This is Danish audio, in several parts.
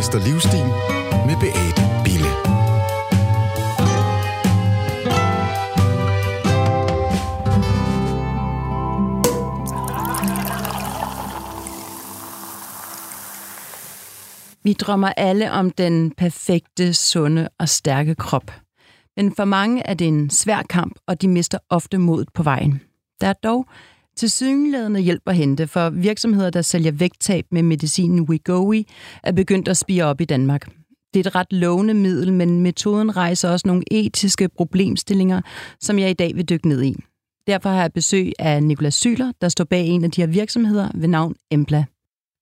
Mester Livsstil med Beate Bille. Vi drømmer alle om den perfekte, sunde og stærke krop. Men for mange er det en svær kamp, og de mister ofte modet på vejen. Der er dog til sygeladende hjælp at hente, for virksomheder, der sælger vægttab med medicinen Wegovy, er begyndt at spire op i Danmark. Det er et ret lovende middel, men metoden rejser også nogle etiske problemstillinger, som jeg i dag vil dykke ned i. Derfor har jeg besøg af Nikolas Syler, der står bag en af de her virksomheder ved navn Embla.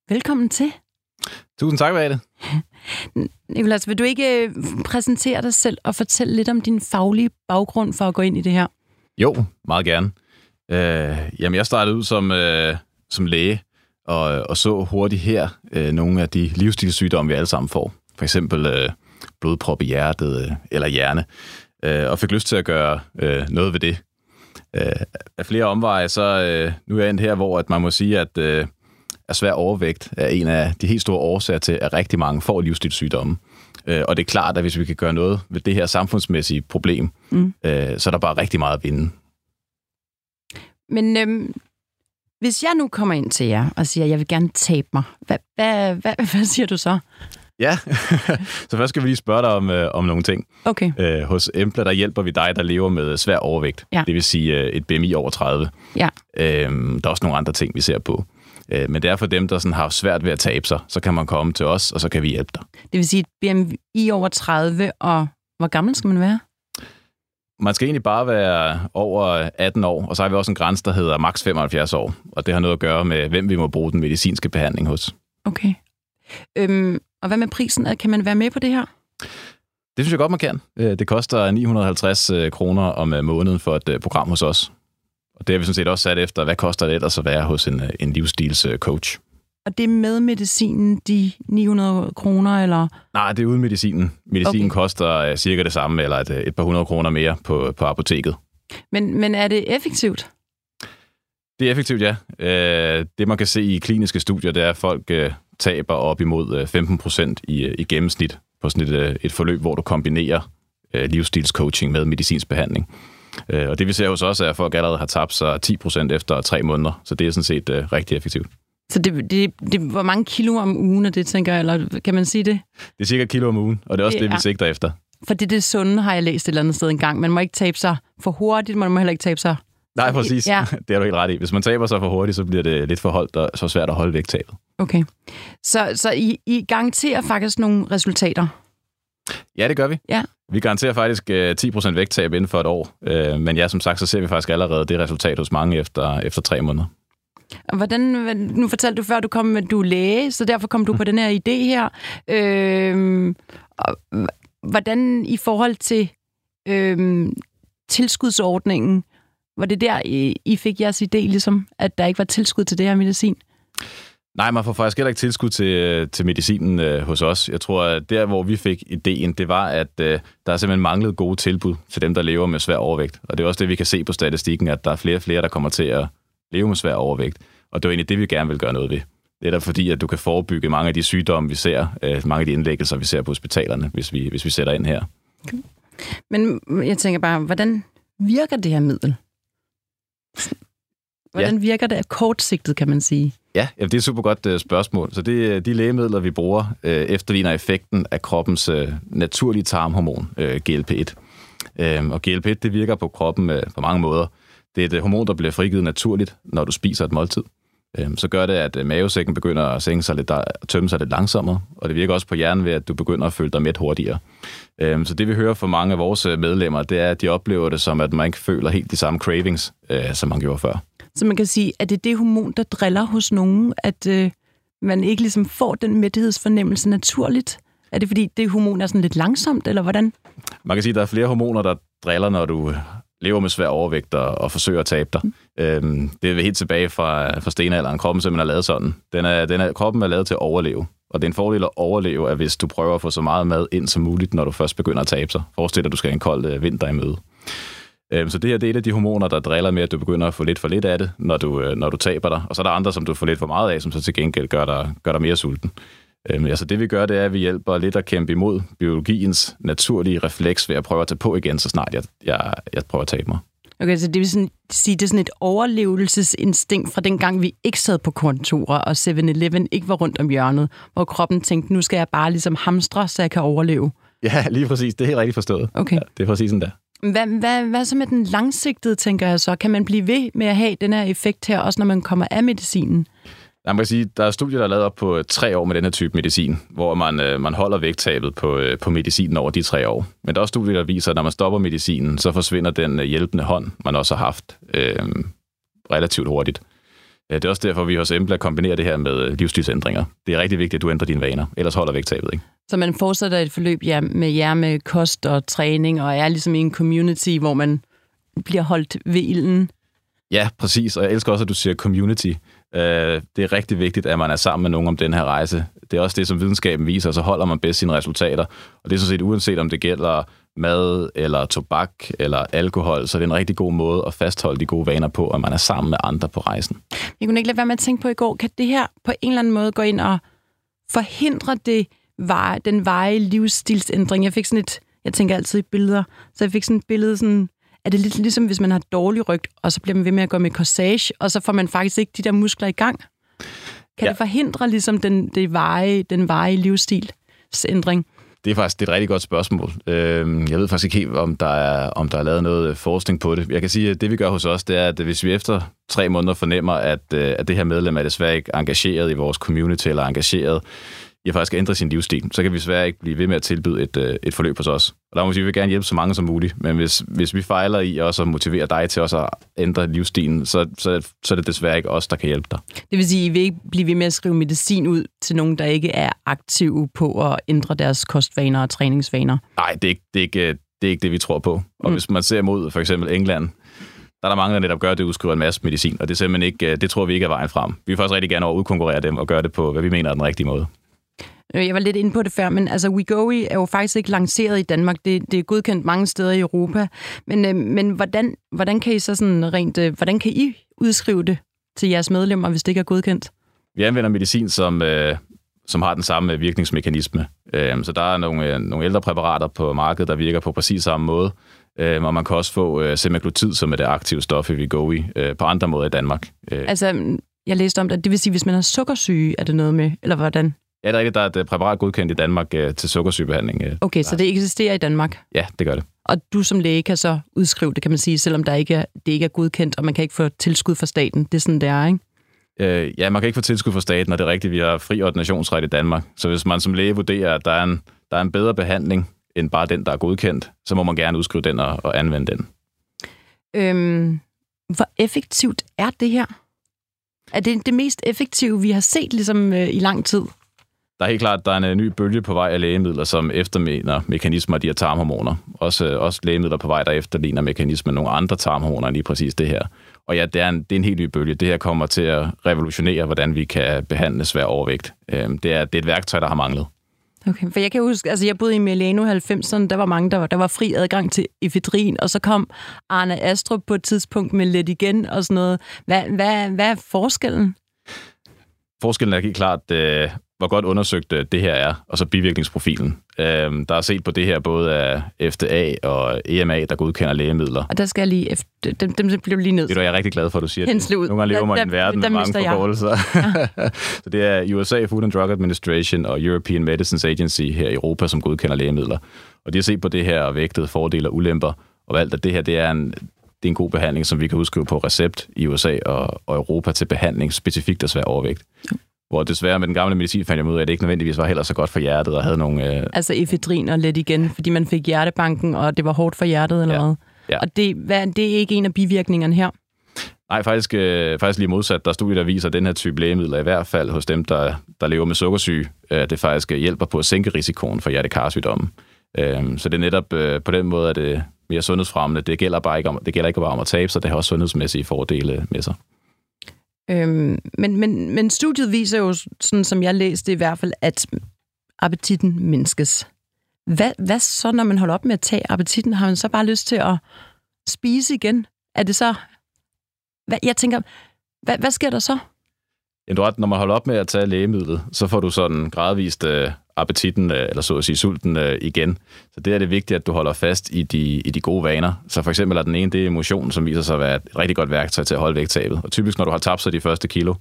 Velkommen til. Tusind tak, Beate. Nikolas, vil du ikke øh, præsentere dig selv og fortælle lidt om din faglige baggrund for at gå ind i det her? Jo, meget gerne. Øh, jamen, jeg startede ud som, øh, som læge, og, og så hurtigt her øh, nogle af de livsstilssygdomme, vi alle sammen får. For eksempel øh, blodprop i hjertet øh, eller hjerne, øh, og fik lyst til at gøre øh, noget ved det. Øh, af flere omveje, så øh, nu er jeg endt her, hvor at man må sige, at øh, at svær overvægt er en af de helt store årsager til, at rigtig mange får livsstilssygdomme. Øh, og det er klart, at hvis vi kan gøre noget ved det her samfundsmæssige problem, mm. øh, så er der bare rigtig meget at vinde. Men øhm, hvis jeg nu kommer ind til jer og siger, at jeg vil gerne tabe mig, hvad, hvad, hvad, hvad siger du så? Ja, så først skal vi lige spørge dig om, øh, om nogle ting. Okay. Øh, hos Embla, der hjælper vi dig, der lever med svær overvægt. Ja. Det vil sige øh, et BMI over 30. Ja. Øh, der er også nogle andre ting, vi ser på. Øh, men det er for dem, der sådan har svært ved at tabe sig. Så kan man komme til os, og så kan vi hjælpe dig. Det vil sige et BMI over 30, og hvor gammel skal man være? Man skal egentlig bare være over 18 år, og så har vi også en grænse, der hedder maks 75 år. Og det har noget at gøre med, hvem vi må bruge den medicinske behandling hos. Okay. Øhm, og hvad med prisen? Kan man være med på det her? Det synes jeg godt, man kan. Øh, det koster 950 øh, kroner om øh, måneden for et program hos os. Og det har vi sådan set også sat efter, hvad koster det ellers at være hos en, en livsstilscoach. Og det er med medicinen, de 900 kroner, eller? Nej, det er uden medicinen. Medicinen okay. koster cirka det samme, eller et, et par hundrede kroner mere på, på apoteket. Men, men er det effektivt? Det er effektivt, ja. Det, man kan se i kliniske studier, det er, at folk taber op imod 15 procent i, i gennemsnit på sådan et, et forløb, hvor du kombinerer livsstilscoaching med medicinsk behandling. Øh, og det vi ser hos os er, at folk allerede har tabt sig 10% efter tre måneder, så det er sådan set rigtig effektivt. Så det, det, det, hvor mange kilo om ugen er det, tænker jeg, eller kan man sige det? Det er cirka kilo om ugen, og det er også det, det vi sigter efter. For det er det sunde, har jeg læst et eller andet sted engang. Man må ikke tabe sig for hurtigt, man må heller ikke tabe sig... Nej, præcis. Ja. Det er du helt ret i. Hvis man taber sig for hurtigt, så bliver det lidt for holdt og så svært at holde vægttabet. Okay. Så, så I, I garanterer faktisk nogle resultater? Ja, det gør vi. Ja. Vi garanterer faktisk 10% øh, vægttab inden for et år, øh, men ja, som sagt, så ser vi faktisk allerede det resultat hos mange efter, efter tre måneder. Hvordan, nu fortalte du før, du kom med, du er læge, så derfor kom du på den her idé her. Øh, og hvordan i forhold til øh, tilskudsordningen, var det der, I, I fik jeres idé, ligesom, at der ikke var tilskud til det her medicin? Nej, man får faktisk heller ikke tilskud til, øh, til medicinen øh, hos os. Jeg tror, at der, hvor vi fik ideen, det var, at øh, der er simpelthen manglet gode tilbud til dem, der lever med svær overvægt. Og det er også det, vi kan se på statistikken, at der er flere og flere, der kommer til at leve med svær overvægt. Og det er egentlig det, vi gerne vil gøre noget ved. Det er der fordi, at du kan forebygge mange af de sygdomme, vi ser, øh, mange af de indlæggelser, vi ser på hospitalerne, hvis vi, hvis vi sætter ind her. Okay. Men jeg tænker bare, hvordan virker det her middel? Hvordan ja. virker det kortsigtet, kan man sige? Ja, det er et super godt uh, spørgsmål. Så det er de lægemidler, vi bruger, efterligner effekten af kroppens naturlige tarmhormon, uh, GLP-1. Uh, og GLP-1, det virker på kroppen på mange måder. Det er et hormon, der bliver frigivet naturligt, når du spiser et måltid. Uh, så gør det, at mavesækken begynder at sænke sig lidt, tømme sig lidt langsommere, og det virker også på hjernen ved, at du begynder at føle dig mæt hurtigere. Uh, så det vi hører fra mange af vores medlemmer, det er, at de oplever det som, at man ikke føler helt de samme cravings, som man gjorde før. Så man kan sige, at det er det hormon, der driller hos nogen, at øh, man ikke ligesom får den mættighedsfornemmelse naturligt? Er det fordi, det hormon er sådan lidt langsomt, eller hvordan? Man kan sige, at der er flere hormoner, der driller, når du lever med svær overvægt og, og forsøger at tabe dig. Mm. Øhm, det er helt tilbage fra, fra stenalderen. Kroppen simpelthen er lavet sådan. Den er, den er, kroppen er lavet til at overleve. Og det er en fordel at overleve, at hvis du prøver at få så meget mad ind som muligt, når du først begynder at tabe sig. Forestil dig, at du skal have en kold øh, vinter i møde. Øhm, så det her det er et af de hormoner, der driller med, at du begynder at få lidt for lidt af det, når du, øh, når du taber dig. Og så er der andre, som du får lidt for meget af, som så til gengæld gør dig, gør dig mere sulten. Øhm, altså det vi gør, det er, at vi hjælper lidt at kæmpe imod biologiens naturlige refleks ved at prøve at tage på igen, så snart jeg, jeg, jeg prøver at tabe mig. Okay, så det vil sådan, sige, det er sådan et overlevelsesinstinkt fra den gang, vi ikke sad på kontorer, og 7-Eleven ikke var rundt om hjørnet, hvor kroppen tænkte, nu skal jeg bare ligesom hamstre, så jeg kan overleve. Ja, lige præcis. Det er helt rigtigt forstået. Okay. Ja, det er præcis sådan der. Hvad, hvad, hvad så med den langsigtede, tænker jeg så? Kan man blive ved med at have den her effekt her, også når man kommer af medicinen? Ja, man kan sige, der er studier, der er lavet op på øh, tre år med den her type medicin, hvor man, øh, man holder vægttabet på, øh, på medicinen over de tre år. Men der er også studier, der viser, at når man stopper medicinen, så forsvinder den øh, hjælpende hånd, man også har haft øh, relativt hurtigt. Det er også derfor, vi hos Embla kombinerer det her med øh, livsstilsændringer. Det er rigtig vigtigt, at du ændrer dine vaner, ellers holder vægttabet ikke. Så man fortsætter et forløb ja, med jer med kost og træning, og er ligesom i en community, hvor man bliver holdt ved ilden? Ja, præcis. Og jeg elsker også, at du siger community. Øh, det er rigtig vigtigt, at man er sammen med nogen om den her rejse. Det er også det, som videnskaben viser, så holder man bedst sine resultater. Og det er sådan set uanset, om det gælder mad eller tobak eller alkohol, så det er en rigtig god måde at fastholde de gode vaner på, at man er sammen med andre på rejsen. Jeg kunne ikke lade være med at tænke på i går, kan det her på en eller anden måde gå ind og forhindre det, den veje livsstilsændring? Jeg fik sådan et, jeg tænker altid i billeder, så jeg fik sådan et billede sådan, er det lidt ligesom, hvis man har dårlig ryg, og så bliver man ved med at gå med corsage, og så får man faktisk ikke de der muskler i gang? Kan ja. det forhindre ligesom den, det veje, den veje livsstilsændring? Det er faktisk det er et rigtig godt spørgsmål. Øhm, jeg ved faktisk ikke helt, om der, er, om der er lavet noget forskning på det. Jeg kan sige, at det vi gør hos os, det er, at hvis vi efter tre måneder fornemmer, at, øh, at det her medlem er desværre ikke engageret i vores community, eller engageret i at faktisk ændre sin livsstil, så kan vi desværre ikke blive ved med at tilbyde et, øh, et forløb hos os. Og der må vi sige, at vi vil gerne hjælpe så mange som muligt, men hvis, hvis vi fejler i også at motivere dig til også at ændre livsstilen, så, så, så er det desværre ikke os, der kan hjælpe dig. Det vil sige, at I vil ikke blive ved med at skrive medicin ud til nogen, der ikke er aktive på at ændre deres kostvaner og træningsvaner? Nej, det er ikke det, er ikke, det, er ikke det vi tror på. Og mm. hvis man ser mod for eksempel England, der er der mange, der netop gør det, udskriver en masse medicin, og det er simpelthen ikke, det tror vi ikke er vejen frem. Vi vil faktisk rigtig gerne over udkonkurrere dem og gøre det på, hvad vi mener er den rigtige måde. Øh, jeg var lidt inde på det før, men altså WeGoI er jo faktisk ikke lanceret i Danmark. Det, det er godkendt mange steder i Europa. Men, øh, men hvordan, hvordan kan I så sådan rent, øh, hvordan kan I udskrive det til jeres medlemmer, hvis det ikke er godkendt? Vi anvender medicin, som, øh, som har den samme virkningsmekanisme. Øh, så der er nogle, øh, nogle ældre præparater på markedet, der virker på præcis samme måde. Øh, og man kan også få øh, semaglutid, som er det aktive stof i Wegovy, øh, på andre måder i Danmark. Øh. Altså, jeg læste om det, det vil sige, hvis man har sukkersyge, er det noget med, eller hvordan? Ja, det er rigtigt. Der er et øh, præparat godkendt i Danmark uh, til sukkersygebehandling. Uh, okay, så det eksisterer i Danmark? Ja, det gør det. Og du som læge kan så udskrive det, kan man sige, selvom der ikke er, det ikke er godkendt, og man kan ikke få tilskud fra staten. Det er sådan, det er, ikke? Uh, ja, man kan ikke få tilskud fra staten, og det er rigtigt, vi har fri ordinationsret i Danmark. Så hvis man som læge vurderer, at der er en, der er en bedre behandling end bare den, der er godkendt, så må man gerne udskrive den og, og anvende den. Øhm, hvor effektivt er det her? Er det det mest effektive, vi har set ligesom, øh, i lang tid? Der er helt klart, der er en ny bølge på vej af lægemidler, som eftermener mekanismer af de her tarmhormoner. Også, øh, også lægemidler på vej, der efterligner mekanismer af nogle andre tarmhormoner, lige præcis det her. Og ja, det er, en, det er en helt ny bølge. Det her kommer til at revolutionere, hvordan vi kan behandle svær overvægt. Øhm, det er, det er et værktøj, der har manglet. Okay, for jeg kan huske, altså jeg boede i Milano 90'erne, der var mange, der var, der var fri adgang til efedrin, og så kom Arne Astrup på et tidspunkt med lidt igen og sådan noget. Hvad, hvad, hvad er forskellen? Forskellen er helt klart, øh, hvor godt undersøgt øh, det her er, og så bivirkningsprofilen. Øhm, der er set på det her både af FDA og EMA, der godkender lægemidler. Og der skal jeg lige, efter, dem, dem bliver lige ned. Det er jeg rigtig glad for, at du siger Hensle ud. Nogle gange lever man i en verden med mange forkortelser. Ja. så det er USA Food and Drug Administration og European Medicines Agency her i Europa, som godkender lægemidler. Og de har set på det her og vægtet fordele og ulemper, og valgt, at det her det er en, det er en god behandling, som vi kan udskrive på recept i USA og, og Europa til behandling specifikt af svær overvægt. Hvor desværre med den gamle medicin fandt jeg ud af, at det ikke nødvendigvis var heller så godt for hjertet og havde nogle... Øh... Altså efedrin og lidt igen, fordi man fik hjertebanken, og det var hårdt for hjertet eller ja. hvad? Ja. Og det, hvad, det er ikke en af bivirkningerne her? Nej, faktisk, øh, faktisk lige modsat. Der er studier, der viser, at den her type lægemidler, i hvert fald hos dem, der, der lever med sukkersyge, øh, det faktisk hjælper på at sænke risikoen for hjertekarsygdomme. Øh, så det er netop øh, på den måde, at det mere sundhedsfremmende. Det gælder, bare ikke om, det gælder ikke bare om at tabe sig, det har også sundhedsmæssige fordele med sig. Øhm, men, men, men studiet viser jo, sådan som jeg læste i hvert fald, at appetitten mindskes. Hvad, hvad så, når man holder op med at tage appetitten? Har man så bare lyst til at spise igen? Er det så... Hvad, jeg tænker, hvad, hvad sker der så? Jamen, du ret, når man holder op med at tage lægemidlet, så får du sådan gradvist øh, appetitten, øh, eller så at sige sulten øh, igen. Så det er det vigtigt, at du holder fast i de, i de gode vaner. Så for eksempel er den ene, det er motion, som viser sig at være et rigtig godt værktøj til at holde vægttabet. Og typisk, når du har tabt sig de første kilo,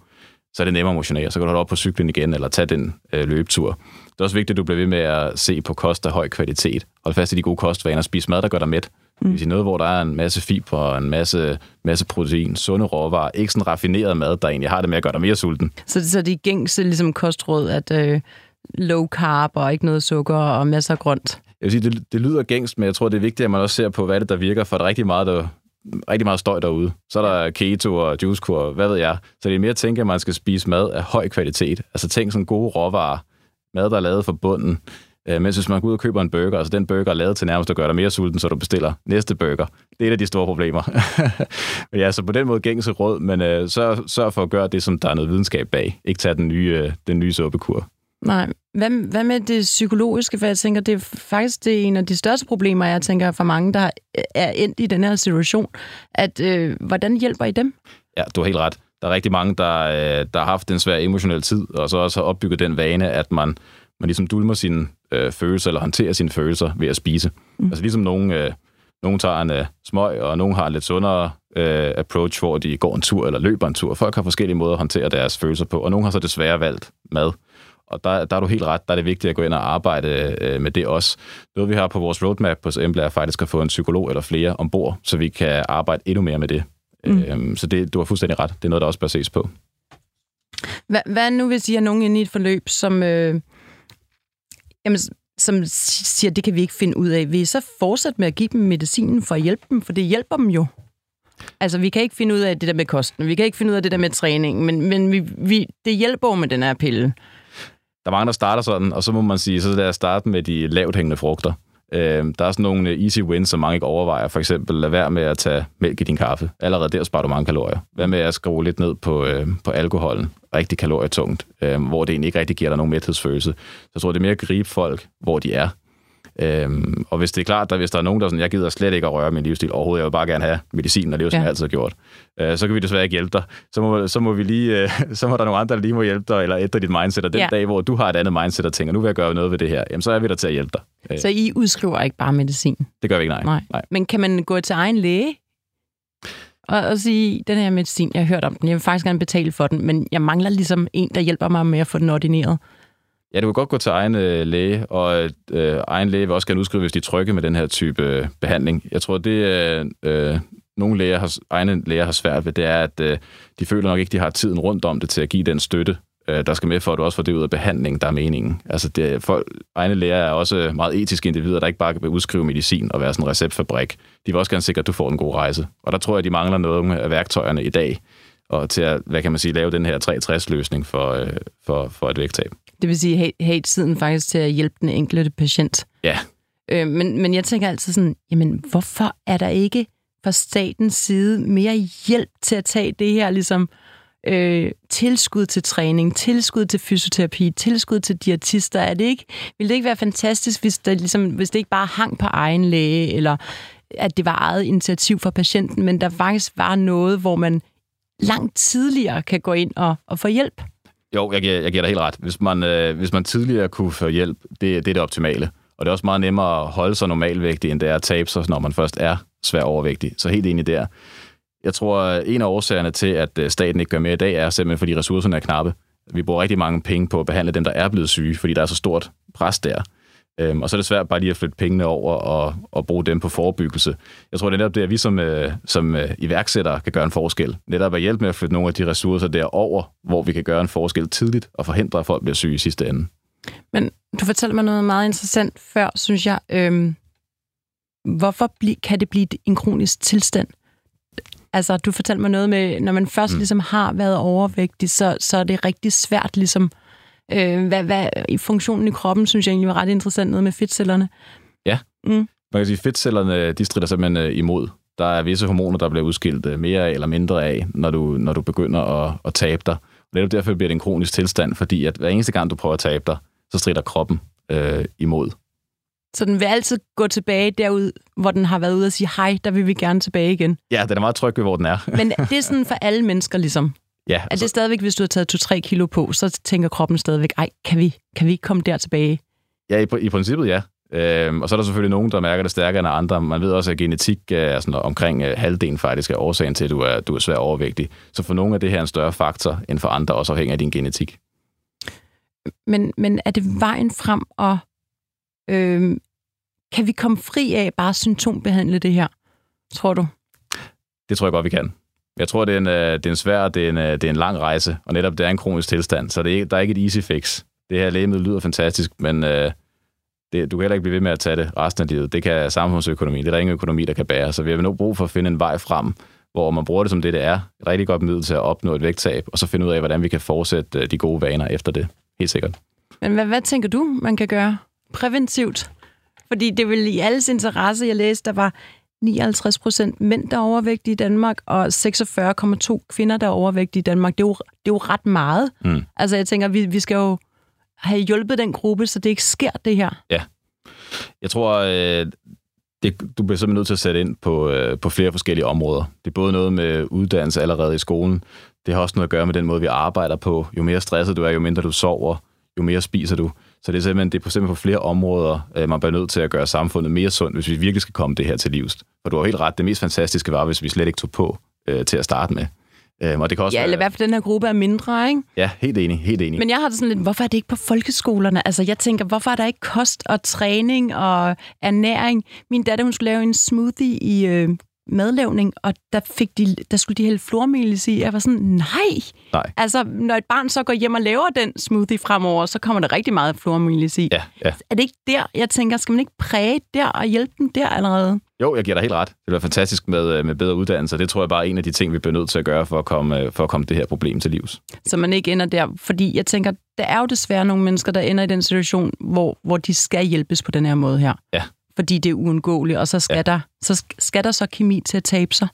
så er det nemmere at motionere. Så kan du holde op på cyklen igen, eller tage den øh, løbetur. Det er også vigtigt, at du bliver ved med at se på kost af høj kvalitet. Hold fast i de gode kostvaner. Spis mad, der gør dig mæt. Mm. Det vil noget, hvor der er en masse fiber og en masse, masse protein, sunde råvarer, ikke sådan raffineret mad, der egentlig har det med at gøre dig mere sulten. Så, så det er gængse ligesom kostråd, at øh, low carb og ikke noget sukker og masser af grønt? Jeg vil sige, det, det lyder gængst, men jeg tror, det er vigtigt, at man også ser på, hvad det der virker, for der er rigtig meget, der, rigtig meget støj derude. Så er der keto og juicekur, hvad ved jeg. Så det er mere at tænke, at man skal spise mad af høj kvalitet. Altså tænk sådan gode råvarer, mad, der er lavet fra bunden, Øh, mens hvis man går ud og køber en burger, altså den burger er lavet til nærmest at gøre dig mere sulten, så du bestiller næste burger. Det er et af de store problemer. men ja, så på den måde gængse råd, men øh, sørg, sørg for at gøre det, som der er noget videnskab bag. Ikke tage den nye, øh, den nye suppekur. Nej. Hvad, hvad med det psykologiske? For jeg tænker, det er faktisk det er en af de største problemer, jeg tænker for mange, der er endt i den her situation. At, øh, hvordan hjælper I dem? Ja, du har helt ret. Der er rigtig mange, der, øh, der har haft en svær emotionel tid, og så også har opbygget den vane, at man, man ligesom dulmer sine øh, følelser, eller håndterer sine følelser ved at spise. Mm. Altså ligesom nogen, øh, nogen tager en øh, smøg, og nogen har en lidt sundere øh, approach, hvor de går en tur eller løber en tur. Folk har forskellige måder at håndtere deres følelser på, og nogen har så desværre valgt mad. Og der, der er du helt ret, der er det vigtigt at gå ind og arbejde øh, med det også. Noget vi har på vores roadmap på Embla er faktisk at få en psykolog eller flere ombord, så vi kan arbejde endnu mere med det. Mm. Øhm, så det, du har fuldstændig ret. Det er noget, der også bør ses på. Hvad, hvad nu, hvis I har nogen inde i et forløb, som, øh, jamen, som siger, det kan vi ikke finde ud af? Vil I så fortsætte med at give dem medicinen for at hjælpe dem? For det hjælper dem jo. Altså, vi kan ikke finde ud af det der med kosten, vi kan ikke finde ud af det der med træning, men, men vi, vi, det hjælper med den her pille. Der er mange, der starter sådan, og så må man sige, så lad os starte med de lavt hængende frugter. Øh, der er sådan nogle øh, easy wins, som mange ikke overvejer. For eksempel, lad være med at tage mælk i din kaffe. Allerede der sparer du mange kalorier. Hvad med at skrue lidt ned på, øh, på alkoholen? Rigtig kalorietungt, øh, hvor det egentlig ikke rigtig giver dig nogen mæthedsfølelse. Så jeg tror, det er mere at gribe folk, hvor de er. Øhm, og hvis det er klart, at hvis der er nogen, der er sådan, jeg gider slet ikke at røre min livsstil overhovedet, jeg vil bare gerne have medicin, og det er jo som ja. jeg altid har gjort, øh, så kan vi desværre ikke hjælpe dig. Så må, så må, vi lige, øh, så må der nogle andre, der lige må hjælpe dig, eller ændre dit mindset, og den ja. dag, hvor du har et andet mindset og tænker, nu vil jeg gøre noget ved det her, jamen så er vi der til at hjælpe dig. Øh. Så I udskriver ikke bare medicin? Det gør vi ikke, nej. nej. nej. Men kan man gå til egen læge og, og sige, den her medicin, jeg har hørt om den, jeg vil faktisk gerne betale for den, men jeg mangler ligesom en, der hjælper mig med at få den ordineret? Ja, du kan godt gå til egen øh, læge, og øh, egen læge vil også gerne udskrive, hvis de er trygge med den her type øh, behandling. Jeg tror, det øh, øh nogle læger har, egne læger har svært ved, det er, at øh, de føler nok ikke, de har tiden rundt om det til at give den støtte, øh, der skal med for, at du også får det ud af behandling, der er meningen. Altså, det, folk, egne læger er også meget etiske individer, der ikke bare kan udskrive medicin og være sådan en receptfabrik. De vil også gerne sikre, at du får en god rejse. Og der tror jeg, de mangler noget af værktøjerne i dag, og til at, hvad kan man sige, lave den her 360-løsning for, øh, for, for et vægttab. Det vil sige, have tiden faktisk til at hjælpe den enkelte patient. Ja. Øh, men, men jeg tænker altid sådan, jamen hvorfor er der ikke fra statens side mere hjælp til at tage det her ligesom øh, tilskud til træning, tilskud til fysioterapi, tilskud til diætister? Er det ikke, vil det ikke være fantastisk, hvis, der, ligesom, hvis det ikke bare hang på egen læge, eller at det var eget initiativ for patienten, men der faktisk var noget, hvor man langt tidligere kan gå ind og, og få hjælp? Jo, jeg jeg giver dig helt ret. Hvis man, øh, hvis man tidligere kunne få hjælp, det, det er det optimale. Og det er også meget nemmere at holde sig normalvægtig, end det er at tabe sig, når man først er svær overvægtig. Så helt enig der. Jeg tror, en af årsagerne til, at øh, staten ikke gør mere i dag, er simpelthen, fordi ressourcerne er knappe. Vi bruger rigtig mange penge på at behandle dem, der er blevet syge, fordi der er så stort pres der. Øhm, og så er det svært bare lige at flytte pengene over og, og bruge dem på forebyggelse. Jeg tror, det er netop det, at vi som, øh, som øh, iværksættere kan gøre en forskel. Netop at hjælpe med at flytte nogle af de ressourcer derover, hvor vi kan gøre en forskel tidligt og forhindre, at folk bliver syge i sidste ende. Men du fortæller mig noget meget interessant før, synes jeg. Øhm, hvorfor bli, kan det blive en kronisk tilstand? Altså, du fortalte mig noget med, når man først mm. ligesom har været overvægtig, så, så er det rigtig svært ligesom Øh, hvad, hvad, I funktionen i kroppen, synes jeg egentlig var ret interessant, noget med fedtcellerne. Ja, mm. man kan sige, at fedtcellerne, de strider simpelthen øh, imod. Der er visse hormoner, der bliver udskilt øh, mere eller mindre af, når du, når du begynder at, at tabe dig. Og netop derfor bliver det en kronisk tilstand, fordi at hver eneste gang, du prøver at tabe dig, så strider kroppen øh, imod. Så den vil altid gå tilbage derud, hvor den har været ude og sige, hej, der vil vi gerne tilbage igen. Ja, den er meget tryg ved, hvor den er. Men det er sådan for alle mennesker ligesom? Ja, Er altså, det stadigvæk, hvis du har taget 2-3 kilo på, så tænker kroppen stadigvæk, ej, kan vi, kan vi ikke komme der tilbage? ja i, i princippet ja. Øhm, og så er der selvfølgelig nogen, der mærker det stærkere end andre. Man ved også, at genetik er sådan omkring øh, halvdelen faktisk er årsagen til, at du er, du er svær overvægtig. Så for nogle er det her en større faktor end for andre, også afhængig af din genetik. Men, men er det vejen frem, og øh, kan vi komme fri af bare symptombehandle det her, tror du? Det tror jeg godt, vi kan. Jeg tror, det er en, øh, det er en svær, det er en, øh, det er en lang rejse, og netop det er en kronisk tilstand, så det er, der er ikke et easy fix. Det her lægemiddel lyder fantastisk, men øh, det, du kan heller ikke blive ved med at tage det resten af livet. Det kan samfundsøkonomi, det er der ingen økonomi, der kan bære, så vi har nok brug for at finde en vej frem, hvor man bruger det som det, det er. Et rigtig godt middel til at opnå et vægttab, og så finde ud af, hvordan vi kan fortsætte øh, de gode vaner efter det. Helt sikkert. Men hvad, hvad tænker du, man kan gøre præventivt? Fordi det er vel i alles interesse, jeg læste, der var 59 procent mænd, der er overvægtige i Danmark, og 46,2 kvinder, der er overvægtige i Danmark. Det er jo, det er jo ret meget. Mm. Altså, jeg tænker, vi, vi skal jo have hjulpet den gruppe, så det ikke sker, det her. Jeg tror, øh, det, du bliver simpelthen nødt til at sætte ind på, øh, på flere forskellige områder. Det er både noget med uddannelse allerede i skolen. Det har også noget at gøre med den måde, vi arbejder på. Jo mere stresset du er, jo mindre du sover, jo mere spiser du. Så det er simpelthen, det er på, simpelthen på flere områder, øh, man bliver nødt til at gøre samfundet mere sundt, hvis vi virkelig skal komme det her til livs. For du har helt ret, det mest fantastiske var, hvis vi slet ikke tog på øh, til at starte med. Øh, og det kan også Ja, eller i hvert fald den her gruppe er mindre, ikke? ja, helt enig, helt enig. Men jeg har det sådan lidt, hvorfor er det ikke på folkeskolerne? Altså, jeg tænker, hvorfor er der ikke kost og træning og ernæring? Min datter, hun skulle lave en smoothie i øh, madlavning, og der, fik de, der skulle de hælde flormelis i. Jeg var sådan, nej! Nej. Altså, når et barn så går hjem og laver den smoothie fremover, så kommer der rigtig meget flormelis i. Ja, ja. Er det ikke der, jeg tænker, skal man ikke præge der og hjælpe dem der allerede? Jo, jeg giver dig helt ret. Det være fantastisk med, øh, med bedre uddannelse. Det tror jeg bare er en af de ting, vi bliver nødt til at gøre for at komme, øh, for at komme det her problem til livs. Så man ikke ender der. Fordi jeg tænker, der er jo desværre nogle mennesker, der ender i den situation, hvor, hvor de skal hjælpes på den her måde her. Ja. Fordi det er uundgåeligt, og så skal, ja. der, så sk- skal der så kemi til at tabe sig.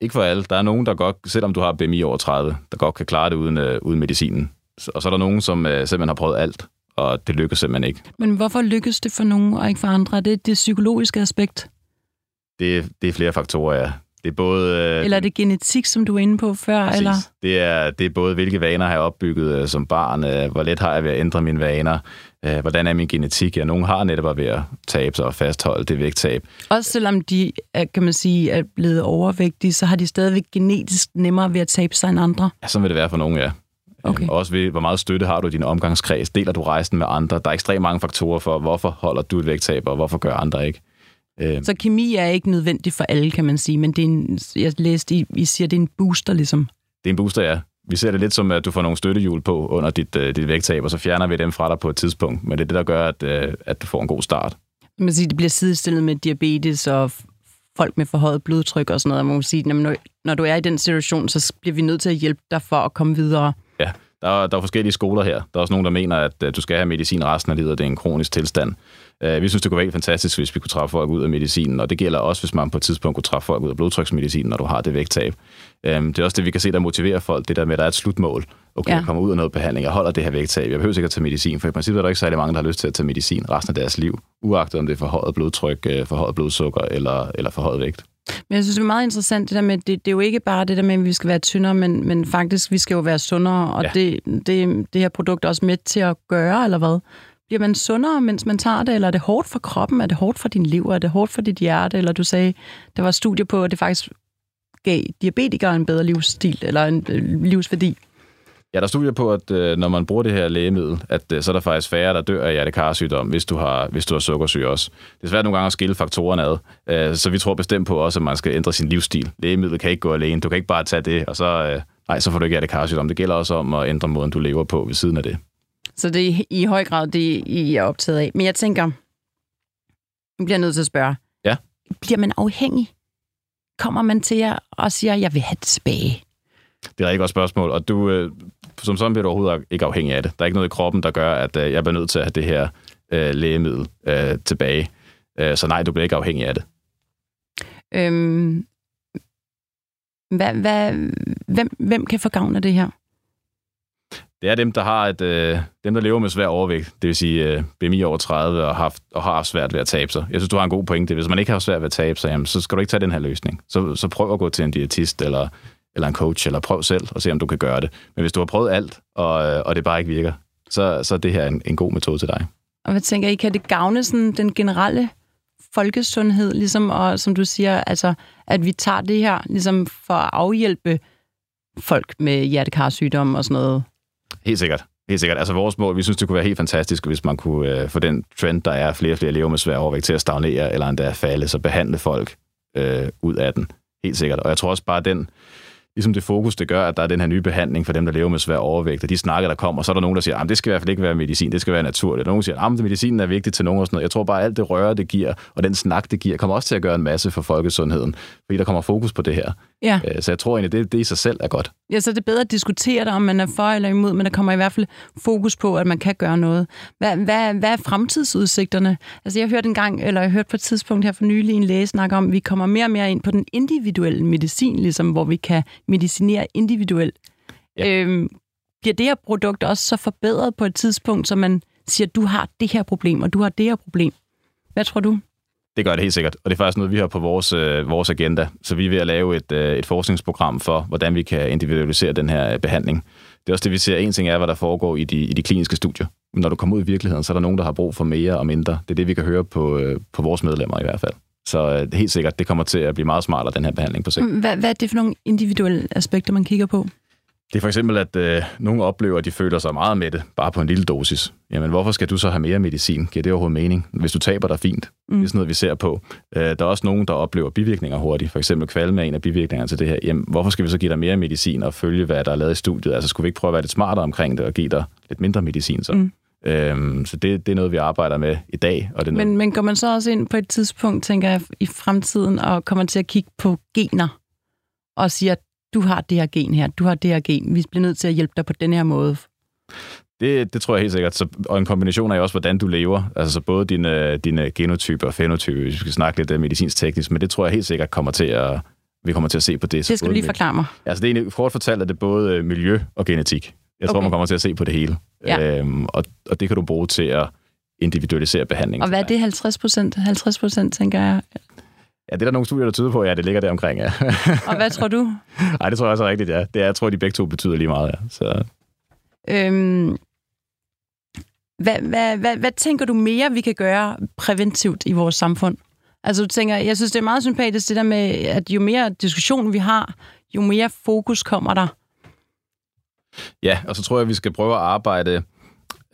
Ikke for alle. Der er nogen, der godt, selvom du har BMI over 30, der godt kan klare det uden, øh, uden medicinen. Og så er der nogen, som øh, simpelthen har prøvet alt, og det lykkes simpelthen ikke. Men hvorfor lykkes det for nogen og ikke for andre? Er det det psykologiske aspekt? Det, det er flere faktorer, ja. Det er både... Øh, Eller er det genetik, som du var inde på før? præcis. Eller? Det, er, det er både, hvilke vaner har jeg opbygget øh, som barn, øh, hvor let har jeg ved at ændre mine vaner, øh, hvordan er min genetik. Ja, nogen har netop ved at tabe sig og fastholde det vægttab. Også selvom de er, kan man sige, er blevet overvægtige, så har de stadigvæk genetisk nemmere ved at tabe sig end andre. Ja, sådan vil det være for nogen, ja. Okay. Øhm, Også ved, hvor meget støtte har du i din omgangskreds. Deler du rejsen med andre? Der er ekstremt mange faktorer for, hvorfor holder du et vægttab, og hvorfor gør andre ikke. Øh, Så kemi er ikke nødvendig for alle, kan man sige, men det er en, jeg læste, I, I siger, det er en booster ligesom. det er en booster, ja. Vi ser det lidt som, at du får nogle støttehjul på under dit, øh, dit vægttab, og så fjerner vi dem fra dig på et tidspunkt. Men det er det, der gør, at, øh, at du får en god start. Man kan sige, det bliver sidestillet med diabetes og folk med forhøjet blodtryk og sådan noget. Man må sige, når, når du er i den situation, så bliver vi nødt til at hjælpe dig for at komme videre. Ja, der er, der er forskellige skoler her. Der er også nogen, der mener, at øh, du skal have medicin resten af livet, og det er en kronisk tilstand. Øh, Vi synes, det kunne være helt fantastisk, hvis vi kunne træffe folk ud af medicinen, og det gælder også, hvis man på et tidspunkt kunne træffe folk ud af blodtryksmedicinen, når du har det vægttab. Øhm, Det er også det, vi kan se, der motiverer folk, det der med, at der er et slutmål. Okay, Ja. jeg kommer ud af noget behandling, jeg holder det her vægttab, jeg behøver ikke at tage medicin, for i princippet er der ikke særlig mange, der har lyst til at tage medicin resten af deres liv, uagtet om det er forhøjet blodtryk, øh, forhøjet blodsukker eller, eller forhøjet vægt. Men jeg synes, det er meget interessant, det der med, det, det er jo ikke bare det der med, at vi skal være tyndere, men, men faktisk, vi skal jo være sundere, og Ja. det, det, det her produkt er også med til at gøre, eller hvad? Bliver man sundere, mens man tager det, eller er det hårdt for kroppen? Er det hårdt for din lever? Er det hårdt for dit hjerte? Eller du sagde, der var studier på, at det faktisk gav diabetikere en bedre livsstil, eller en øh, livsværdi. Ja, der er studier på, at øh, når man bruger det her lægemiddel, at øh, så er der faktisk færre, der dør af hjertekarsygdom, hvis du har, hvis du har sukkersyge også. Det er svært nogle gange at skille faktorerne ad, øh, så vi tror bestemt på også, at man skal ændre sin livsstil. Lægemidlet kan ikke gå alene. Du kan ikke bare tage det, og så, øh, nej, så får du ikke hjertekarsygdom. Det gælder også om at ændre måden, du lever på ved siden af det. Så det er i, høj grad det, I er optaget af. Men jeg tænker, jeg bliver nødt til at spørge. Ja. Bliver man afhængig? Kommer man til jer og siger, jeg vil have det tilbage? Det er et rigtig godt spørgsmål, og du, øh, som sådan bliver du overhovedet ikke afhængig af det. Der er ikke noget i kroppen, der gør, at øh, jeg bliver nødt til at have det her øh, lægemiddel øh, tilbage. Øh, så nej, du bliver ikke afhængig af det. Øhm, hvad, hvad, hvem, hvem kan få gavn af det her? Det er dem, der har et, øh, dem, der lever med svær overvægt, det vil sige øh, BMI over 30 og, haft, og har haft svært ved at tabe sig. Jeg synes, du har en god pointe. Hvis man ikke har svært ved at tabe sig, jamen, så skal du ikke tage den her løsning. Så, så prøv at gå til en diætist eller eller en coach, eller prøv selv og se, om du kan gøre det. Men hvis du har prøvet alt, og, øh, og det bare ikke virker, så, så er det her en, en god metode til dig. Og hvad tænker I, kan det gavne sådan den generelle folkesundhed, ligesom, og som du siger, altså, at vi tager det her ligesom for at afhjælpe folk med hjertekarsygdom og sådan noget? Helt sikkert. Helt sikkert. Altså vores mål, vi synes, det kunne være helt fantastisk, hvis man kunne øh, få den trend, der er flere og flere lever med svær overvægt til at stagnere, eller endda falde, så behandle folk øh, ud af den. Helt sikkert. Og jeg tror også bare, den, ligesom det fokus, det gør, at der er den her nye behandling for dem, der lever med svær overvægt, og de snakker, der kommer, så er der nogen, der siger, at det skal i hvert fald ikke være medicin, det skal være naturligt. Og nogen siger, at medicinen er vigtig til nogen og sådan noget. Jeg tror bare, at alt det røre, det giver, og den snak, det giver, kommer også til at gøre en masse for folkesundheden, fordi der kommer fokus på det her. Ja. Øh, så jeg tror egentlig, det, det i sig selv er godt. Ja, så det er bedre at diskutere det, om man er for eller imod, men der kommer i hvert fald fokus på, at man kan gøre noget. Hvad, hvad, hvad er fremtidsudsigterne? Altså jeg hørte en gang, eller jeg hørte på et tidspunkt her for nylig en læge snakke om, at vi kommer mere og mere ind på den individuelle medicin, ligesom hvor vi kan medicinere individuelt. Ja. Øhm, bliver det her produkt også så forbedret på et tidspunkt, så man siger, du har det her problem, og du har det her problem? Hvad tror du? Det gør det helt sikkert, og det er faktisk noget, vi har på vores, øh, vores agenda. Så vi er ved at lave et, øh, et forskningsprogram for, hvordan vi kan individualisere den her øh, behandling. Det er også det, vi ser. En ting er, hvad der foregår i de, i de kliniske studier. Men når du kommer ud i virkeligheden, så er der nogen, der har brug for mere og mindre. Det er det, vi kan høre på, øh, på vores medlemmer i hvert fald. Så øh, helt sikkert, det kommer til at blive meget smartere, den her behandling på sigt. Hvad, hvad er det for nogle individuelle aspekter, man kigger på? Det er for eksempel, at øh, nogle oplever, at de føler sig meget med det, bare på en lille dosis. Jamen, hvorfor skal du så have mere medicin? Giver det overhovedet mening? Hvis du taber dig fint. Mm. Det er sådan noget, vi ser på. Øh, der er også nogen, der oplever bivirkninger hurtigt. For eksempel kvalme er en af bivirkningerne til det her. Jamen, hvorfor skal vi så give dig mere medicin og følge, hvad der er lavet i studiet? Altså, skulle vi ikke prøve at være lidt smartere omkring det og give dig lidt mindre medicin så? Mm. Øhm, så det, det er noget, vi arbejder med i dag. Og det er men, noget... men går man så også ind på et tidspunkt, tænker jeg, i fremtiden, og kommer til at kigge på gener, og siger, du har det her gen her, du har det her gen, vi bliver nødt til at hjælpe dig på den her måde? Det, det tror jeg helt sikkert. Så, og en kombination af også, hvordan du lever. Altså så både dine, dine genotyper og fenotyper, hvis vi skal snakke lidt medicinsk teknisk, men det tror jeg helt sikkert kommer til at, vi kommer til at se på det. Det skal du lige forklare mig. Altså det er egentlig, kort fortalt, at det er både miljø og genetik. Jeg tror, okay. man kommer til at se på det hele. Ja. Øhm, og, og det kan du bruge til at individualisere behandlingen. Og hvad er det 50 procent? 50 procent, tænker jeg. Ja, det er der nogle studier, der tyder på, ja, det ligger der omkring, ja. og hvad tror du? Nej, det tror jeg også er rigtigt, ja. Det er, jeg tror, de begge to betyder lige meget, ja. Så. Øhm, hvad, hvad, hvad, hvad tænker du mere, vi kan gøre præventivt i vores samfund? Altså, du tænker, jeg synes, det er meget sympatisk, det der med, at jo mere diskussion vi har, jo mere fokus kommer der. Ja, og så tror jeg, vi skal prøve at arbejde.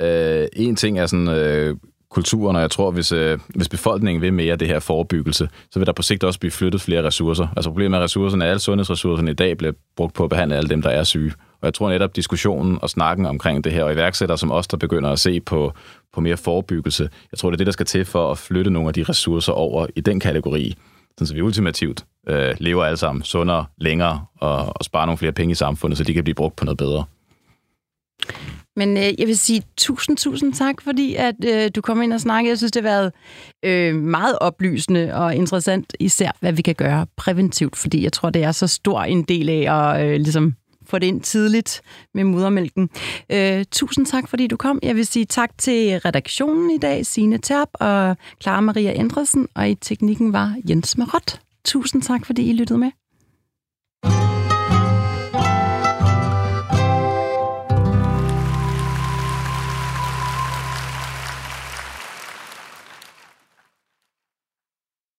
Øh, en ting er sådan øh, kulturen, og jeg tror, hvis, øh, hvis befolkningen vil mere af det her forebyggelse, så vil der på sigt også blive flyttet flere ressourcer. Altså problemet med ressourcerne er, at alle sundhedsressourcerne i dag bliver brugt på at behandle alle dem, der er syge. Og jeg tror netop diskussionen og snakken omkring det her, og iværksætter som os, der begynder at se på, på mere forebyggelse, jeg tror, det er det, der skal til for at flytte nogle af de ressourcer over i den kategori, så vi ultimativt øh, lever alle sammen sundere, længere og, og sparer nogle flere penge i samfundet, så de kan blive brugt på noget bedre. Men øh, jeg vil sige tusind, tusind tak, fordi at øh, du kom ind og snakkede. Jeg synes, det har været øh, meget oplysende og interessant, især hvad vi kan gøre præventivt, fordi jeg tror, det er så stor en del af at øh, ligesom få det ind tidligt med modermælken. Øh, tusind tak, fordi du kom. Jeg vil sige tak til redaktionen i dag, Signe Terp og Clara Maria Endresen, og i teknikken var Jens Marot. Tusind tak, fordi I lyttede med.